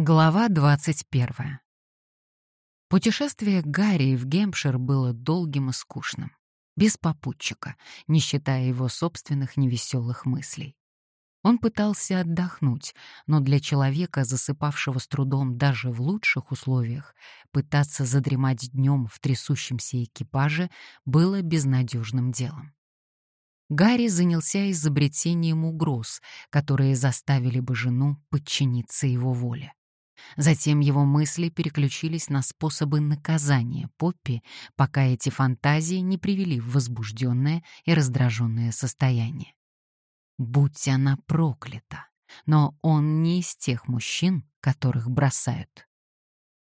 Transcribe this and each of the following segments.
Глава 21. Путешествие Гарри в Гемпшир было долгим и скучным, без попутчика, не считая его собственных невеселых мыслей. Он пытался отдохнуть, но для человека, засыпавшего с трудом даже в лучших условиях, пытаться задремать днем в трясущемся экипаже было безнадежным делом. Гарри занялся изобретением угроз, которые заставили бы жену подчиниться его воле. Затем его мысли переключились на способы наказания Поппи, пока эти фантазии не привели в возбужденное и раздраженное состояние. Будь она проклята, но он не из тех мужчин, которых бросают.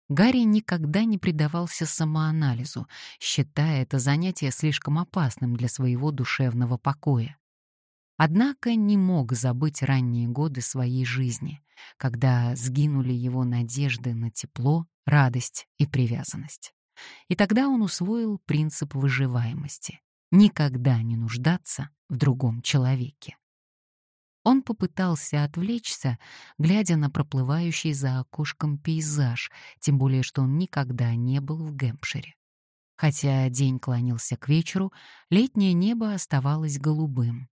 Гарри никогда не предавался самоанализу, считая это занятие слишком опасным для своего душевного покоя. Однако не мог забыть ранние годы своей жизни, когда сгинули его надежды на тепло, радость и привязанность. И тогда он усвоил принцип выживаемости — никогда не нуждаться в другом человеке. Он попытался отвлечься, глядя на проплывающий за окошком пейзаж, тем более что он никогда не был в Гэмпшире. Хотя день клонился к вечеру, летнее небо оставалось голубым,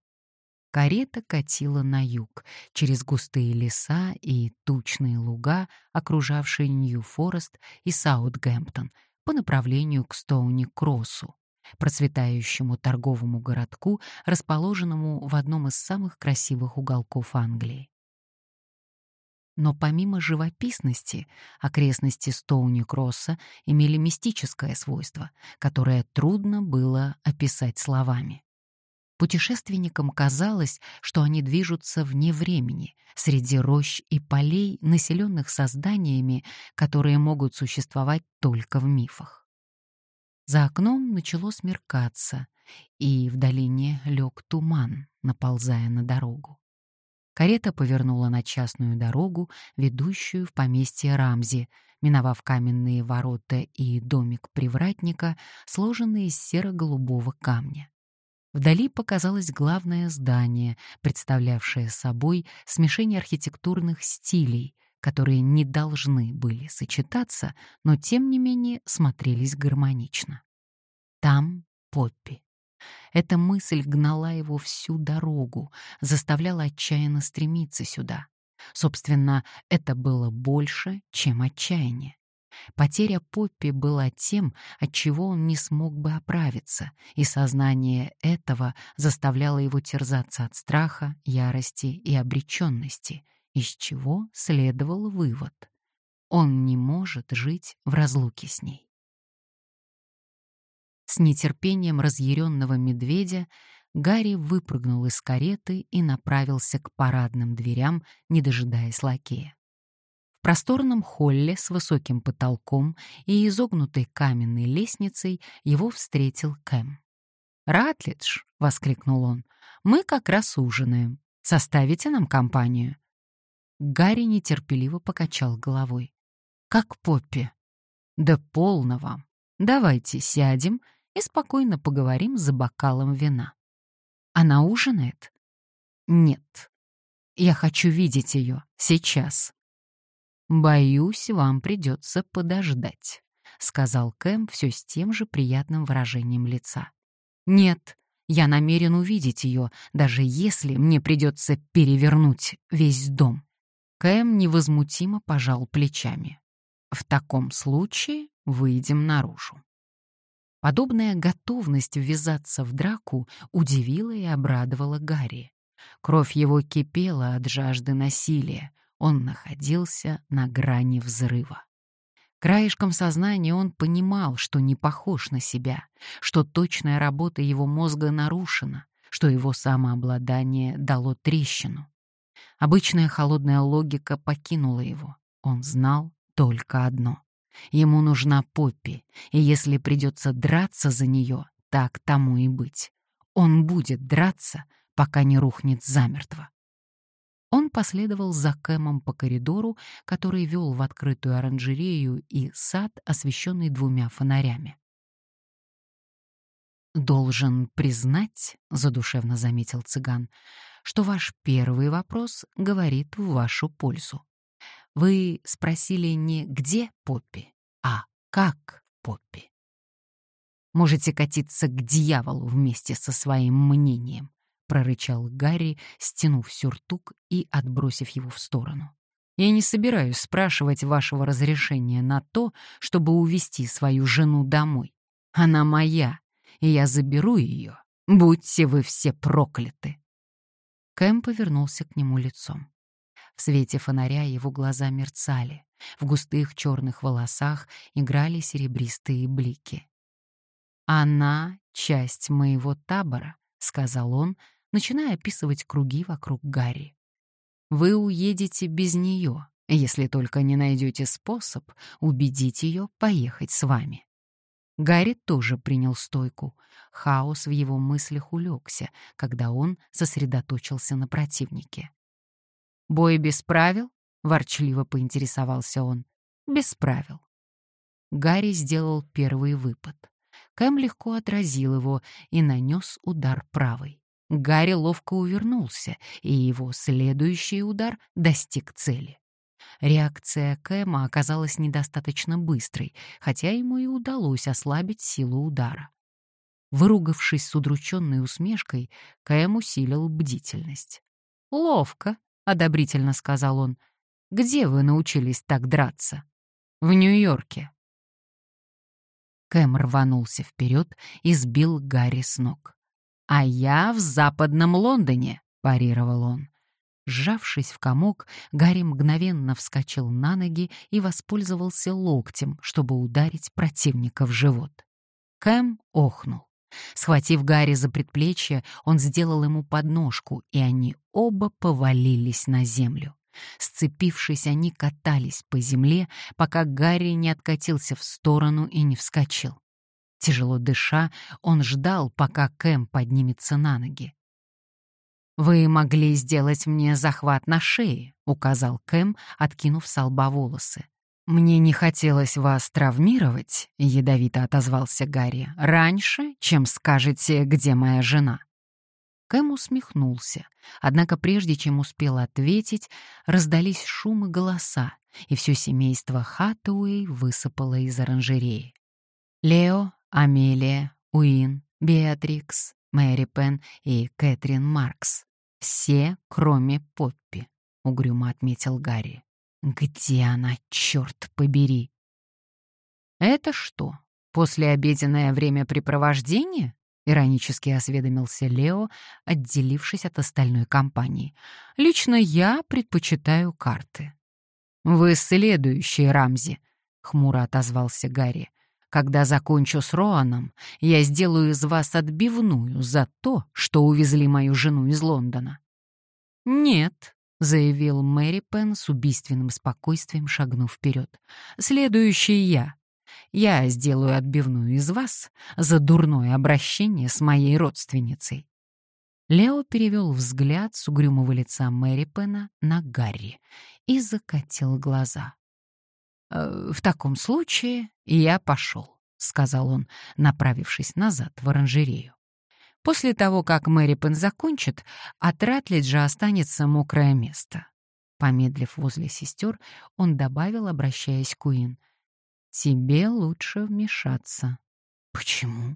Карета катила на юг, через густые леса и тучные луга, окружавшие Нью-Форест и Саутгемптон, по направлению к Стоуни-Кроссу, процветающему торговому городку, расположенному в одном из самых красивых уголков Англии. Но помимо живописности, окрестности Стоуни-Кросса имели мистическое свойство, которое трудно было описать словами. Путешественникам казалось, что они движутся вне времени, среди рощ и полей, населенных созданиями, которые могут существовать только в мифах. За окном начало смеркаться, и в долине лег туман, наползая на дорогу. Карета повернула на частную дорогу, ведущую в поместье Рамзи, миновав каменные ворота и домик привратника, сложенный из серо-голубого камня. Вдали показалось главное здание, представлявшее собой смешение архитектурных стилей, которые не должны были сочетаться, но тем не менее смотрелись гармонично. Там Поппи. Эта мысль гнала его всю дорогу, заставляла отчаянно стремиться сюда. Собственно, это было больше, чем отчаяние. Потеря Поппи была тем, от чего он не смог бы оправиться, и сознание этого заставляло его терзаться от страха, ярости и обреченности, из чего следовал вывод. Он не может жить в разлуке с ней. С нетерпением разъяренного медведя Гарри выпрыгнул из кареты и направился к парадным дверям, не дожидаясь лакея просторном холле с высоким потолком и изогнутой каменной лестницей его встретил Кэм. «Ратлидж!» — воскликнул он. «Мы как раз ужинаем. Составите нам компанию?» Гарри нетерпеливо покачал головой. «Как Поппи?» «Да полно вам. Давайте сядем и спокойно поговорим за бокалом вина». «Она ужинает?» «Нет. Я хочу видеть ее сейчас». «Боюсь, вам придется подождать», — сказал Кэм все с тем же приятным выражением лица. «Нет, я намерен увидеть ее, даже если мне придется перевернуть весь дом». Кэм невозмутимо пожал плечами. «В таком случае выйдем наружу». Подобная готовность ввязаться в драку удивила и обрадовала Гарри. Кровь его кипела от жажды насилия, он находился на грани взрыва. Краешком сознания он понимал, что не похож на себя, что точная работа его мозга нарушена, что его самообладание дало трещину. Обычная холодная логика покинула его. Он знал только одно. Ему нужна Поппи, и если придется драться за нее, так тому и быть. Он будет драться, пока не рухнет замертво. Он последовал за Кэмом по коридору, который вел в открытую оранжерею и сад, освещенный двумя фонарями. «Должен признать», — задушевно заметил цыган, «что ваш первый вопрос говорит в вашу пользу. Вы спросили не где Поппи, а как Поппи. Можете катиться к дьяволу вместе со своим мнением, прорычал Гарри, стянув сюртук и отбросив его в сторону. Я не собираюсь спрашивать вашего разрешения на то, чтобы увести свою жену домой. Она моя, и я заберу ее. Будьте вы все прокляты. Кэм повернулся к нему лицом. В свете фонаря его глаза мерцали, в густых черных волосах играли серебристые блики. «Она — часть моего табора», — сказал он, начиная описывать круги вокруг Гарри. Вы уедете без нее, если только не найдете способ убедить ее поехать с вами. Гарри тоже принял стойку. Хаос в его мыслях улегся, когда он сосредоточился на противнике. «Бой без правил?» — ворчливо поинтересовался он. «Без правил». Гарри сделал первый выпад. Кэм легко отразил его и нанес удар правой. Гарри ловко увернулся, и его следующий удар достиг цели. Реакция Кэма оказалась недостаточно быстрой, хотя ему и удалось ослабить силу удара. Выругавшись с удрученной усмешкой, Кэм усилил бдительность. «Ловко», — одобрительно сказал он. «Где вы научились так драться?» «В Нью-Йорке». Кэм рванулся вперед и сбил Гарри с ног. «А я в западном Лондоне», — парировал он. Сжавшись в комок, Гарри мгновенно вскочил на ноги и воспользовался локтем, чтобы ударить противника в живот. Кэм охнул. Схватив Гарри за предплечье, он сделал ему подножку, и они оба повалились на землю. Сцепившись, они катались по земле, пока Гарри не откатился в сторону и не вскочил. Тяжело дыша, он ждал, пока Кэм поднимется на ноги. «Вы могли сделать мне захват на шее», — указал Кэм, откинув с лба волосы. «Мне не хотелось вас травмировать», — ядовито отозвался Гарри, «раньше, чем скажете, где моя жена». Кэм усмехнулся, однако прежде чем успел ответить, раздались шум и голоса, и все семейство Хаттуэй высыпало из оранжереи. Лео, Амелия, Уин, Беатрикс, Мэри Пен и Кэтрин Маркс. Все, кроме Поппи, — угрюмо отметил Гарри. Где она, черт побери? Это что, послеобеденное времяпрепровождение? Иронически осведомился Лео, отделившись от остальной компании. «Лично я предпочитаю карты». «Вы следующий, Рамзи», — хмуро отозвался Гарри. Когда закончу с Роаном, я сделаю из вас отбивную за то, что увезли мою жену из Лондона». «Нет», — заявил Мэри Пен с убийственным спокойствием, шагнув вперед. «Следующий я. Я сделаю отбивную из вас за дурное обращение с моей родственницей». Лео перевел взгляд с угрюмого лица Мэри Пена на Гарри и закатил глаза. «Э, «В таком случае я пошел», — сказал он, направившись назад в оранжерею. «После того, как Мэри Пен закончит, от Ратлиджа останется мокрое место». Помедлив возле сестер, он добавил, обращаясь к Уин, «Тебе лучше вмешаться». «Почему?»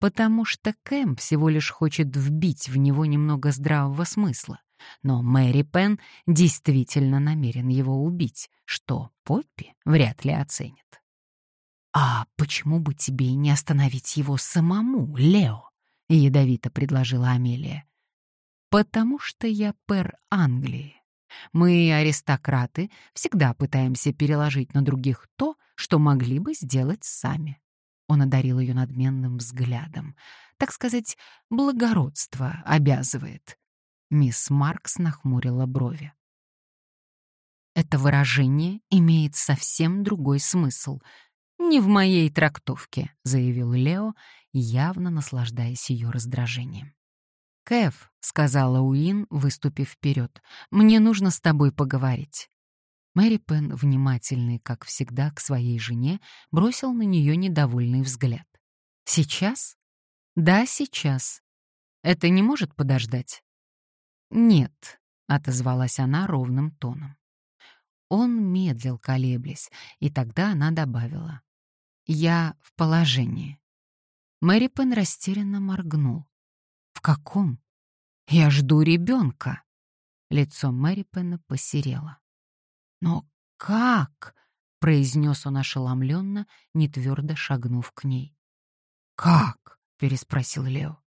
«Потому что Кэм всего лишь хочет вбить в него немного здравого смысла но Мэри Пен действительно намерен его убить, что Поппи вряд ли оценит. «А почему бы тебе не остановить его самому, Лео?» — ядовито предложила Амелия. «Потому что я пэр Англии. Мы, аристократы, всегда пытаемся переложить на других то, что могли бы сделать сами». Он одарил ее надменным взглядом. Так сказать, благородство обязывает. Мисс Маркс нахмурила брови. Это выражение имеет совсем другой смысл. «Не в моей трактовке», — заявил Лео, явно наслаждаясь ее раздражением. «Кэф», — сказала Уин, выступив вперед, — «мне нужно с тобой поговорить». Мэри Пен, внимательный, как всегда, к своей жене, бросил на нее недовольный взгляд. «Сейчас?» «Да, сейчас. Это не может подождать?» «Нет», — отозвалась она ровным тоном. Он медлил, колеблясь, и тогда она добавила. «Я в положении». Мэри Пен растерянно моргнул. «В каком?» «Я жду ребенка». Лицо Мэри Пена посерело. «Но как?» — произнес он ошеломленно, нетвердо шагнув к ней. «Как?» — переспросил Лео.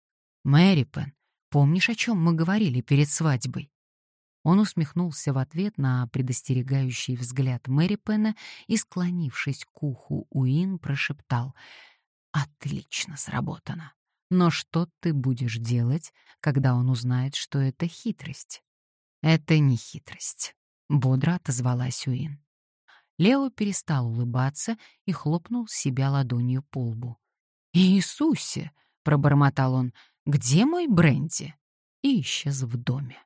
«Мэри Пен, помнишь, о чем мы говорили перед свадьбой?» Он усмехнулся в ответ на предостерегающий взгляд Мэри Пена и, склонившись к уху Уин, прошептал «Отлично сработано. Но что ты будешь делать, когда он узнает, что это хитрость?» «Это не хитрость», — бодро отозвалась Уин. Лео перестал улыбаться и хлопнул себя ладонью по лбу. «Иисусе!» — пробормотал он. «Где мой бренди?» И исчез в доме.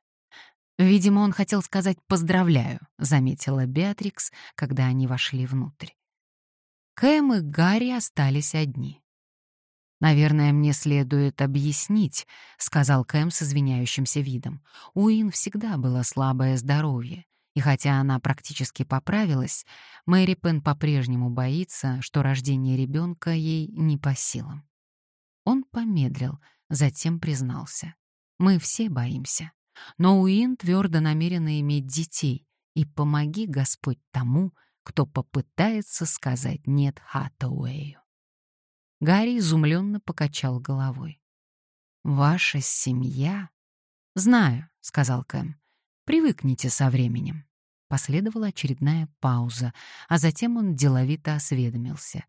«Видимо, он хотел сказать «поздравляю», — заметила Беатрикс, когда они вошли внутрь. Кэм и Гарри остались одни. «Наверное, мне следует объяснить», — сказал Кэм с извиняющимся видом. У Ин всегда было слабое здоровье, и хотя она практически поправилась, Мэри Пен по-прежнему боится, что рождение ребенка ей не по силам. Он помедлил, затем признался. «Мы все боимся. Но Уин твердо намерена иметь детей, и помоги, Господь, тому, кто попытается сказать «нет» Хаттауэю. Гарри изумленно покачал головой. «Ваша семья?» «Знаю», — сказал Кэм. «Привыкните со временем». Последовала очередная пауза, а затем он деловито осведомился.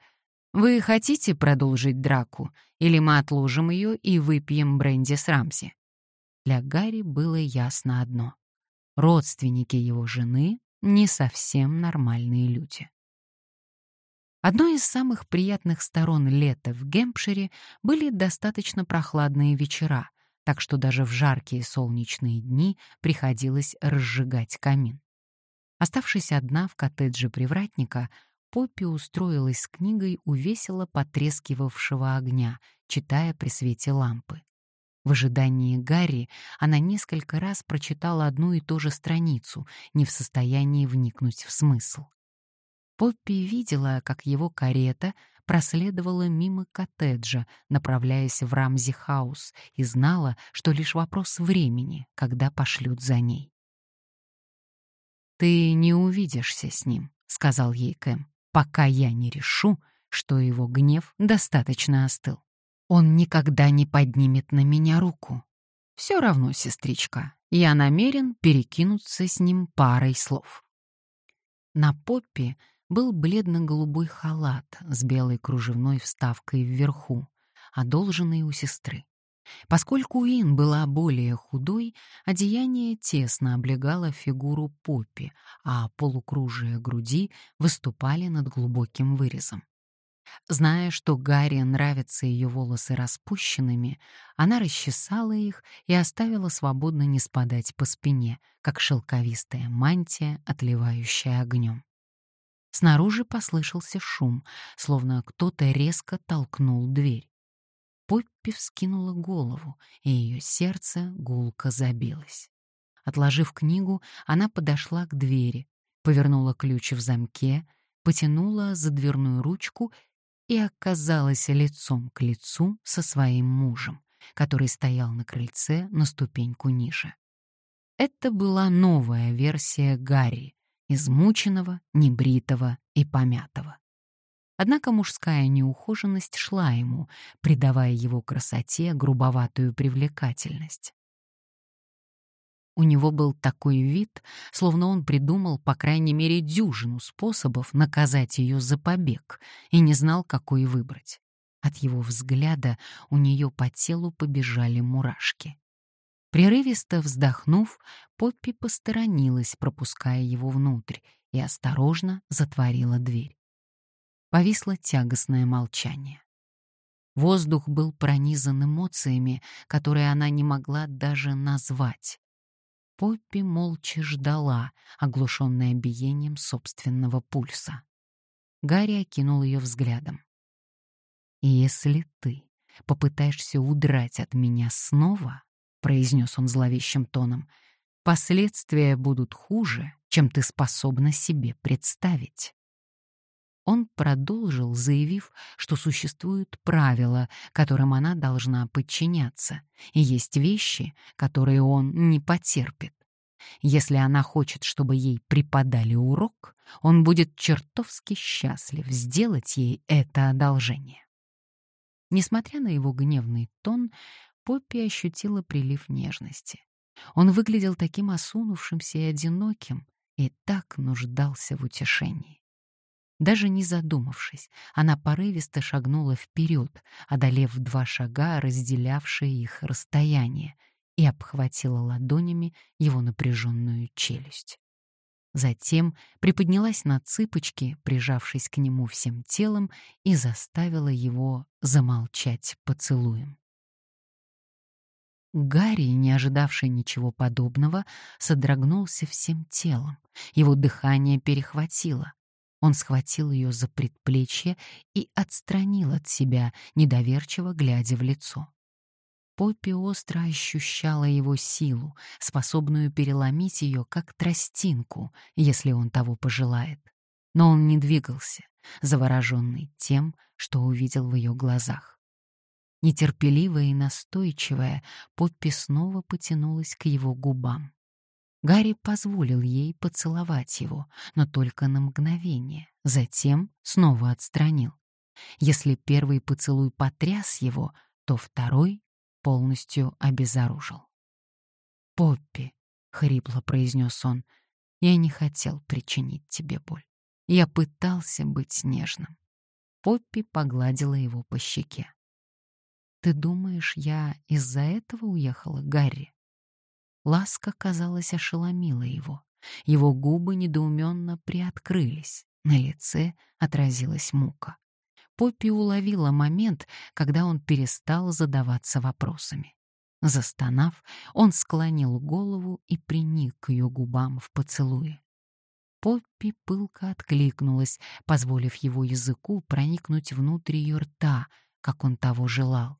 «Вы хотите продолжить драку, или мы отложим ее и выпьем бренди с Рамси?» Для Гарри было ясно одно. Родственники его жены не совсем нормальные люди. Одной из самых приятных сторон лета в Гемпшире были достаточно прохладные вечера, так что даже в жаркие солнечные дни приходилось разжигать камин. Оставшись одна в коттедже привратника, Поппи устроилась с книгой у весело потрескивавшего огня, читая при свете лампы. В ожидании Гарри она несколько раз прочитала одну и ту же страницу, не в состоянии вникнуть в смысл. Поппи видела, как его карета проследовала мимо коттеджа, направляясь в Рамзи-хаус, и знала, что лишь вопрос времени, когда пошлют за ней. «Ты не увидишься с ним», — сказал ей Кэм, «пока я не решу, что его гнев достаточно остыл». Он никогда не поднимет на меня руку. Все равно, сестричка, я намерен перекинуться с ним парой слов. На поппе был бледно-голубой халат с белой кружевной вставкой вверху, одолженный у сестры. Поскольку Уин была более худой, одеяние тесно облегало фигуру Поппи, а полукружие груди выступали над глубоким вырезом. Зная, что Гарри нравятся ее волосы распущенными, она расчесала их и оставила свободно не спадать по спине, как шелковистая мантия, отливающая огнем. Снаружи послышался шум, словно кто-то резко толкнул дверь. Поппи вскинула голову, и ее сердце гулко забилось. Отложив книгу, она подошла к двери, повернула ключ в замке, потянула за дверную ручку и оказалась лицом к лицу со своим мужем, который стоял на крыльце на ступеньку ниже. Это была новая версия Гарри, измученного, небритого и помятого. Однако мужская неухоженность шла ему, придавая его красоте грубоватую привлекательность. У него был такой вид, словно он придумал по крайней мере дюжину способов наказать ее за побег и не знал, какой выбрать. От его взгляда у нее по телу побежали мурашки. Прерывисто вздохнув, Поппи посторонилась, пропуская его внутрь, и осторожно затворила дверь. Повисло тягостное молчание. Воздух был пронизан эмоциями, которые она не могла даже назвать. Поппи молча ждала, оглушенная биением собственного пульса. Гарри окинул ее взглядом. «Если ты попытаешься удрать от меня снова», — произнес он зловещим тоном, Последствия будут хуже, чем ты способна себе представить. Он продолжил, заявив, что существуют правила, которым она должна подчиняться, и есть вещи, которые он не потерпит. Если она хочет, чтобы ей преподали урок, он будет чертовски счастлив сделать ей это одолжение. Несмотря на его гневный тон, Поппи ощутила прилив нежности. Он выглядел таким осунувшимся и одиноким, и так нуждался в утешении. Даже не задумавшись, она порывисто шагнула вперед, одолев два шага, разделявшие их расстояние, и обхватила ладонями его напряженную челюсть. Затем приподнялась на цыпочки, прижавшись к нему всем телом, и заставила его замолчать поцелуем. Гарри, не ожидавший ничего подобного, содрогнулся всем телом. Его дыхание перехватило. Он схватил ее за предплечье и отстранил от себя, недоверчиво глядя в лицо. Поппи остро ощущала его силу, способную переломить ее как тростинку, если он того пожелает. Но он не двигался, завороженный тем, что увидел в ее глазах. Нетерпеливая и настойчивая, Поппи снова потянулась к его губам. Гарри позволил ей поцеловать его, но только на мгновение, затем снова отстранил. Если первый поцелуй потряс его, то второй полностью обезоружил. «Поппи», — хрипло произнес он, — «я не хотел причинить тебе боль. Я пытался быть нежным». Поппи погладила его по щеке. «Ты думаешь, я из-за этого уехала, Гарри?» Ласка, казалось, ошеломила его. Его губы недоуменно приоткрылись. На лице отразилась мука. Поппи уловила момент, когда он перестал задаваться вопросами. Застонав, он склонил голову и приник к ее губам в поцелуе. Поппи пылко откликнулась, позволив его языку проникнуть внутрь ее рта, как он того желал.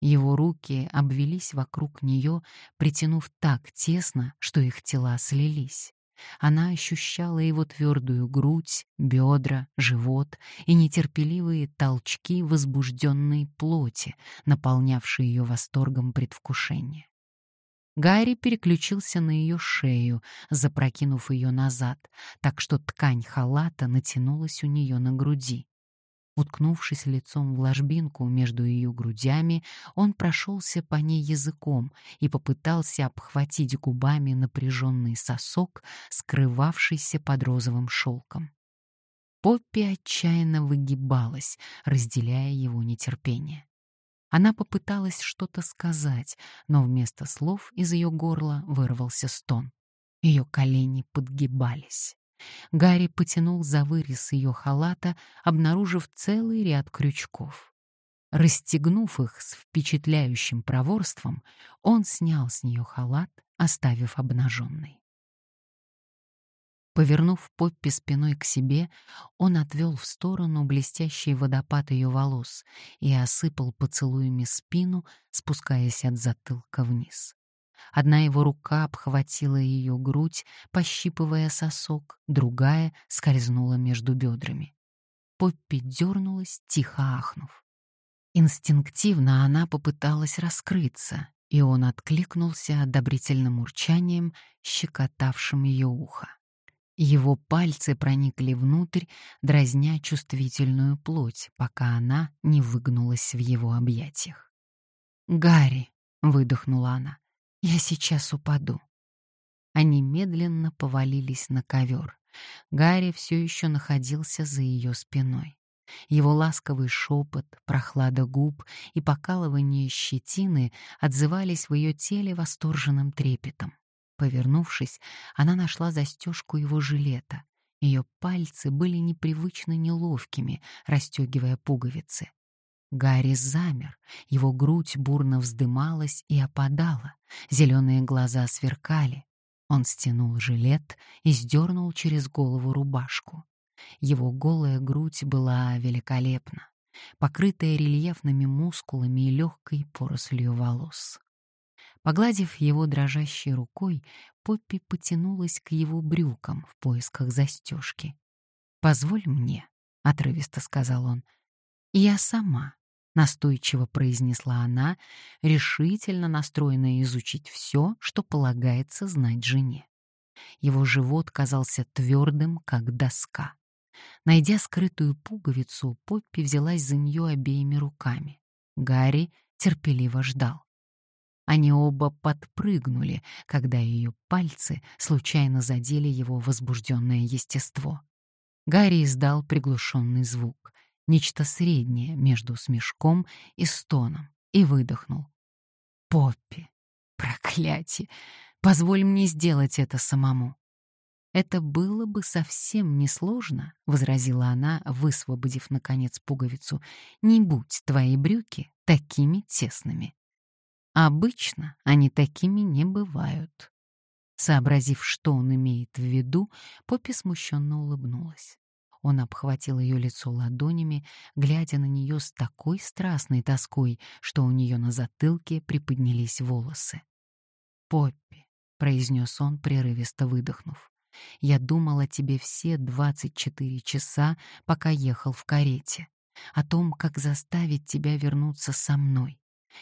Его руки обвелись вокруг нее, притянув так тесно, что их тела слились. Она ощущала его твердую грудь, бедра, живот и нетерпеливые толчки возбужденной плоти, наполнявшие ее восторгом предвкушения. Гарри переключился на ее шею, запрокинув ее назад, так что ткань халата натянулась у нее на груди. Уткнувшись лицом в ложбинку между ее грудями, он прошелся по ней языком и попытался обхватить губами напряженный сосок, скрывавшийся под розовым шелком. Поппи отчаянно выгибалась, разделяя его нетерпение. Она попыталась что-то сказать, но вместо слов из ее горла вырвался стон. Ее колени подгибались. Гарри потянул за вырез ее халата, обнаружив целый ряд крючков. Расстегнув их с впечатляющим проворством, он снял с нее халат, оставив обнаженной. Повернув Поппи спиной к себе, он отвел в сторону блестящий водопад ее волос и осыпал поцелуями спину, спускаясь от затылка вниз. Одна его рука обхватила ее грудь, пощипывая сосок, другая скользнула между бедрами. Поппи дернулась, тихо ахнув. Инстинктивно она попыталась раскрыться, и он откликнулся одобрительным урчанием, щекотавшим ее ухо. Его пальцы проникли внутрь, дразня чувствительную плоть, пока она не выгнулась в его объятиях. «Гарри!» — выдохнула она. Я сейчас упаду. Они медленно повалились на ковер. Гарри все еще находился за ее спиной. Его ласковый шепот, прохлада губ и покалывание щетины отзывались в ее теле восторженным трепетом. Повернувшись, она нашла застежку его жилета. Ее пальцы были непривычно неловкими, расстегивая пуговицы. Гарри замер, его грудь бурно вздымалась и опадала, зеленые глаза сверкали. Он стянул жилет и сдернул через голову рубашку. Его голая грудь была великолепна, покрытая рельефными мускулами и легкой порослью волос. Погладив его дрожащей рукой, Поппи потянулась к его брюкам в поисках застежки. «Позволь мне», — отрывисто сказал он. «Я сама», — настойчиво произнесла она, решительно настроенная изучить все, что полагается знать жене. Его живот казался твердым, как доска. Найдя скрытую пуговицу, Поппи взялась за нее обеими руками. Гарри терпеливо ждал. Они оба подпрыгнули, когда ее пальцы случайно задели его возбужденное естество. Гарри издал приглушенный звук, нечто среднее между смешком и стоном, и выдохнул. «Поппи! Проклятие! Позволь мне сделать это самому!» «Это было бы совсем несложно», — возразила она, высвободив, наконец, пуговицу. «Не будь твои брюки такими тесными». Обычно они такими не бывают. Сообразив, что он имеет в виду, Поппи смущенно улыбнулась. Он обхватил ее лицо ладонями, глядя на нее с такой страстной тоской, что у нее на затылке приподнялись волосы. «Поппи», — произнес он, прерывисто выдохнув, — «я думал о тебе все двадцать четыре часа, пока ехал в карете, о том, как заставить тебя вернуться со мной.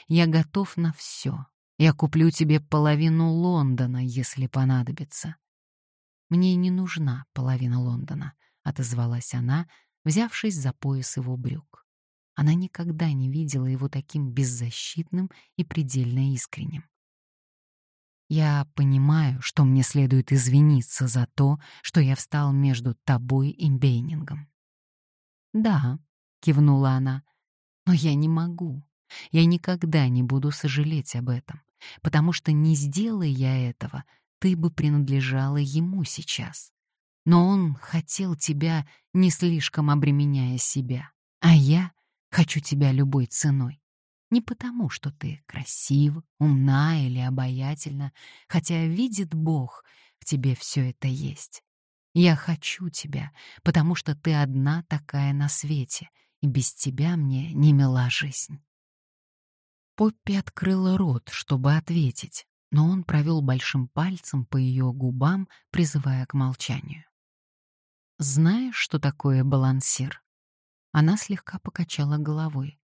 Я готов на все. Я куплю тебе половину Лондона, если понадобится. Мне не нужна половина Лондона, отозвалась она, взявшись за пояс его брюк. Она никогда не видела его таким беззащитным и предельно искренним. Я понимаю, что мне следует извиниться за то, что я встал между тобой и Бейнингом. Да, кивнула она. Но я не могу. Я никогда не буду сожалеть об этом, потому что не сделай я этого, ты бы принадлежала ему сейчас. Но он хотел тебя, не слишком обременяя себя, а я хочу тебя любой ценой. Не потому, что ты красива, умна или обаятельна, хотя видит Бог, в тебе все это есть. Я хочу тебя, потому что ты одна такая на свете, и без тебя мне не мила жизнь. Поппи открыла рот, чтобы ответить, но он провел большим пальцем по ее губам, призывая к молчанию. «Знаешь, что такое балансир?» Она слегка покачала головой.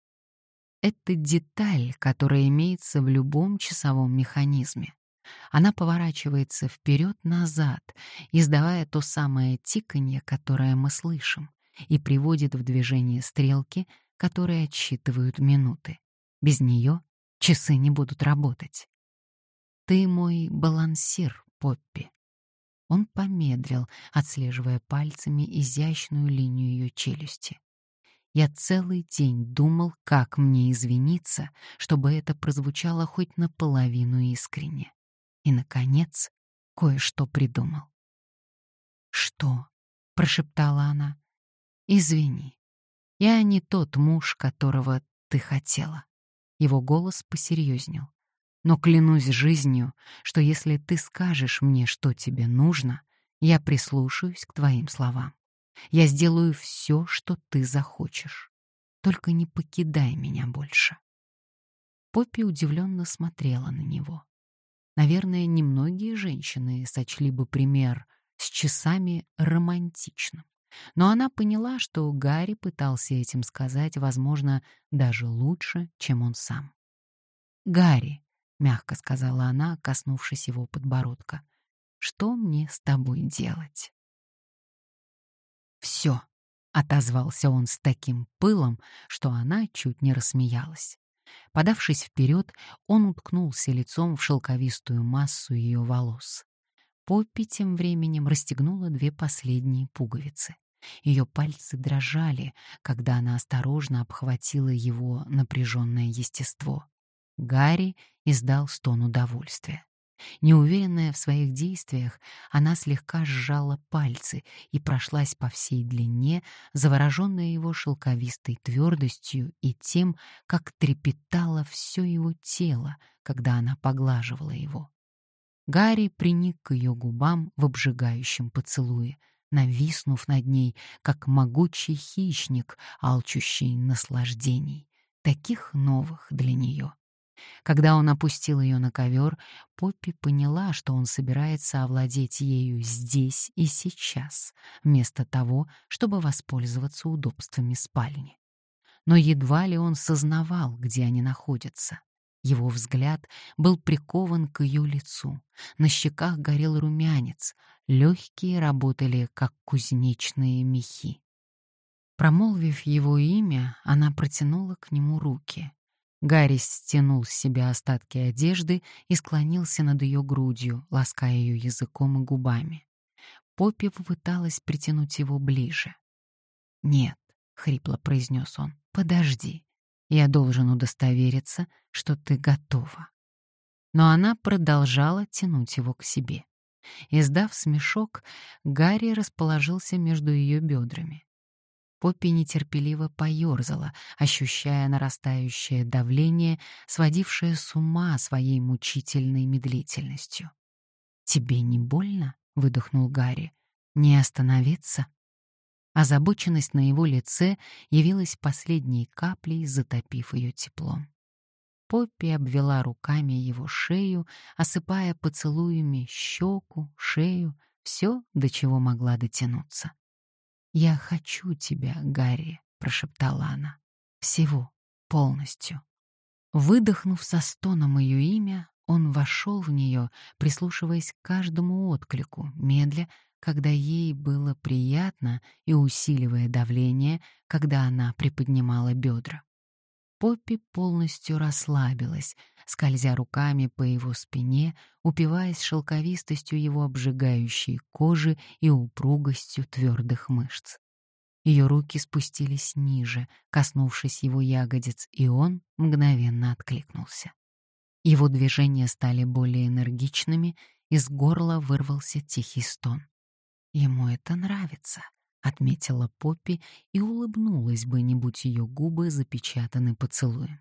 Это деталь, которая имеется в любом часовом механизме. Она поворачивается вперед-назад, издавая то самое тиканье, которое мы слышим, и приводит в движение стрелки, которые отсчитывают минуты. Без нее часы не будут работать. Ты мой балансир, Поппи. Он помедлил, отслеживая пальцами изящную линию ее челюсти. Я целый день думал, как мне извиниться, чтобы это прозвучало хоть наполовину искренне. И, наконец, кое-что придумал. «Что?» — прошептала она. «Извини, я не тот муж, которого ты хотела». Его голос посерьезнел. «Но клянусь жизнью, что если ты скажешь мне, что тебе нужно, я прислушаюсь к твоим словам. Я сделаю все, что ты захочешь. Только не покидай меня больше». Поппи удивленно смотрела на него. Наверное, немногие женщины сочли бы пример с часами романтичным. Но она поняла, что Гарри пытался этим сказать, возможно, даже лучше, чем он сам. «Гарри», — мягко сказала она, коснувшись его подбородка, — «что мне с тобой делать?» «Все», — отозвался он с таким пылом, что она чуть не рассмеялась. Подавшись вперед, он уткнулся лицом в шелковистую массу ее волос. Поппи тем временем расстегнула две последние пуговицы. Ее пальцы дрожали, когда она осторожно обхватила его напряженное естество. Гарри издал стон удовольствия. Неуверенная в своих действиях, она слегка сжала пальцы и прошлась по всей длине, завороженная его шелковистой твердостью и тем, как трепетало все его тело, когда она поглаживала его. Гарри приник к ее губам в обжигающем поцелуе, нависнув над ней, как могучий хищник, алчущий наслаждений, таких новых для нее. Когда он опустил ее на ковер, Поппи поняла, что он собирается овладеть ею здесь и сейчас, вместо того, чтобы воспользоваться удобствами спальни. Но едва ли он сознавал, где они находятся. Его взгляд был прикован к ее лицу. На щеках горел румянец, легкие работали, как кузнечные мехи. Промолвив его имя, она протянула к нему руки. Гарри стянул с себя остатки одежды и склонился над ее грудью, лаская ее языком и губами. Поппи попыталась притянуть его ближе. «Нет», — хрипло произнес он, — «подожди. Я должен удостовериться, что ты готова». Но она продолжала тянуть его к себе. Издав смешок, Гарри расположился между ее бедрами. Поппи нетерпеливо поёрзала, ощущая нарастающее давление, сводившее с ума своей мучительной медлительностью. «Тебе не больно?» — выдохнул Гарри. «Не остановиться?» Озабоченность на его лице явилась последней каплей, затопив ее теплом. Поппи обвела руками его шею, осыпая поцелуями щеку, шею, все, до чего могла дотянуться. «Я хочу тебя, Гарри», — прошептала она. «Всего, полностью». Выдохнув со стоном ее имя, он вошел в нее, прислушиваясь к каждому отклику, медля, когда ей было приятно и усиливая давление, когда она приподнимала бедра. Поппи полностью расслабилась, скользя руками по его спине, упиваясь шелковистостью его обжигающей кожи и упругостью твердых мышц. Ее руки спустились ниже, коснувшись его ягодиц, и он мгновенно откликнулся. Его движения стали более энергичными, из горла вырвался тихий стон. Ему это нравится отметила Поппи и улыбнулась бы, не будь ее губы запечатаны поцелуем.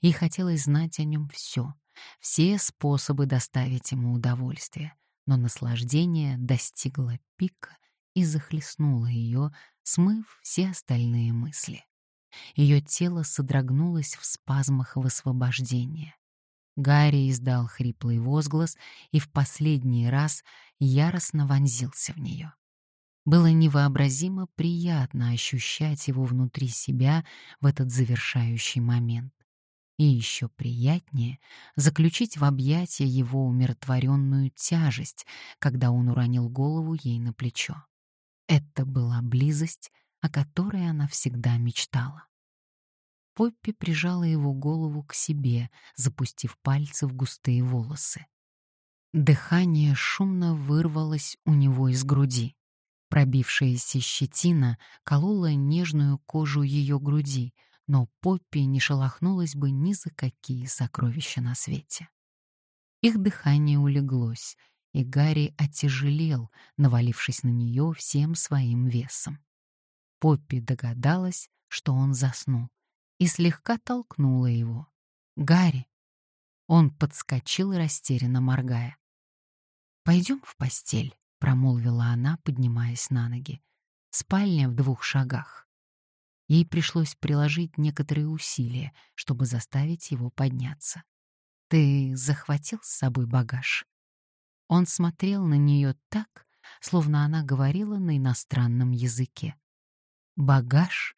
Ей хотелось знать о нем все, все способы доставить ему удовольствие, но наслаждение достигло пика и захлестнуло ее, смыв все остальные мысли. Ее тело содрогнулось в спазмах высвобождения. Гарри издал хриплый возглас и в последний раз яростно вонзился в нее. Было невообразимо приятно ощущать его внутри себя в этот завершающий момент. И еще приятнее заключить в объятия его умиротворенную тяжесть, когда он уронил голову ей на плечо. Это была близость, о которой она всегда мечтала. Поппи прижала его голову к себе, запустив пальцы в густые волосы. Дыхание шумно вырвалось у него из груди. Пробившаяся щетина колола нежную кожу ее груди, но Поппи не шелохнулась бы ни за какие сокровища на свете. Их дыхание улеглось, и Гарри отяжелел, навалившись на нее всем своим весом. Поппи догадалась, что он заснул, и слегка толкнула его. «Гарри!» Он подскочил, растерянно моргая. «Пойдем в постель», — промолвила она, поднимаясь на ноги. «Спальня в двух шагах». Ей пришлось приложить некоторые усилия, чтобы заставить его подняться. «Ты захватил с собой багаж?» Он смотрел на нее так, словно она говорила на иностранном языке. «Багаж?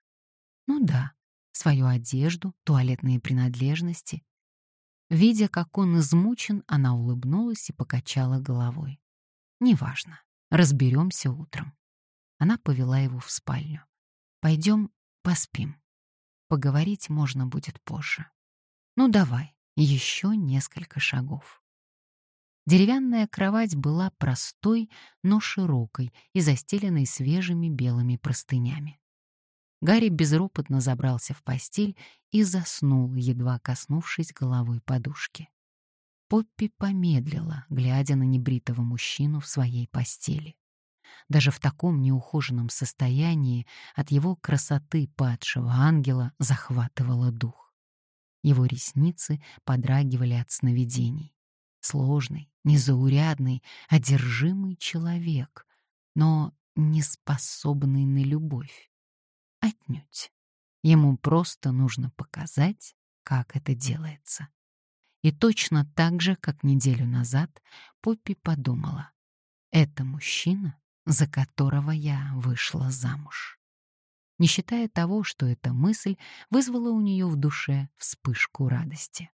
Ну да, свою одежду, туалетные принадлежности». Видя, как он измучен, она улыбнулась и покачала головой. Неважно. Разберемся утром. Она повела его в спальню. Пойдем поспим. Поговорить можно будет позже. Ну давай, еще несколько шагов. Деревянная кровать была простой, но широкой и застеленной свежими белыми простынями. Гарри безропотно забрался в постель и заснул, едва коснувшись головой подушки. Поппи помедлила, глядя на небритого мужчину в своей постели. Даже в таком неухоженном состоянии от его красоты падшего ангела захватывало дух. Его ресницы подрагивали от сновидений. Сложный, незаурядный, одержимый человек, но не способный на любовь. Отнюдь. Ему просто нужно показать, как это делается. И точно так же, как неделю назад, Поппи подумала. Это мужчина, за которого я вышла замуж. Не считая того, что эта мысль вызвала у нее в душе вспышку радости.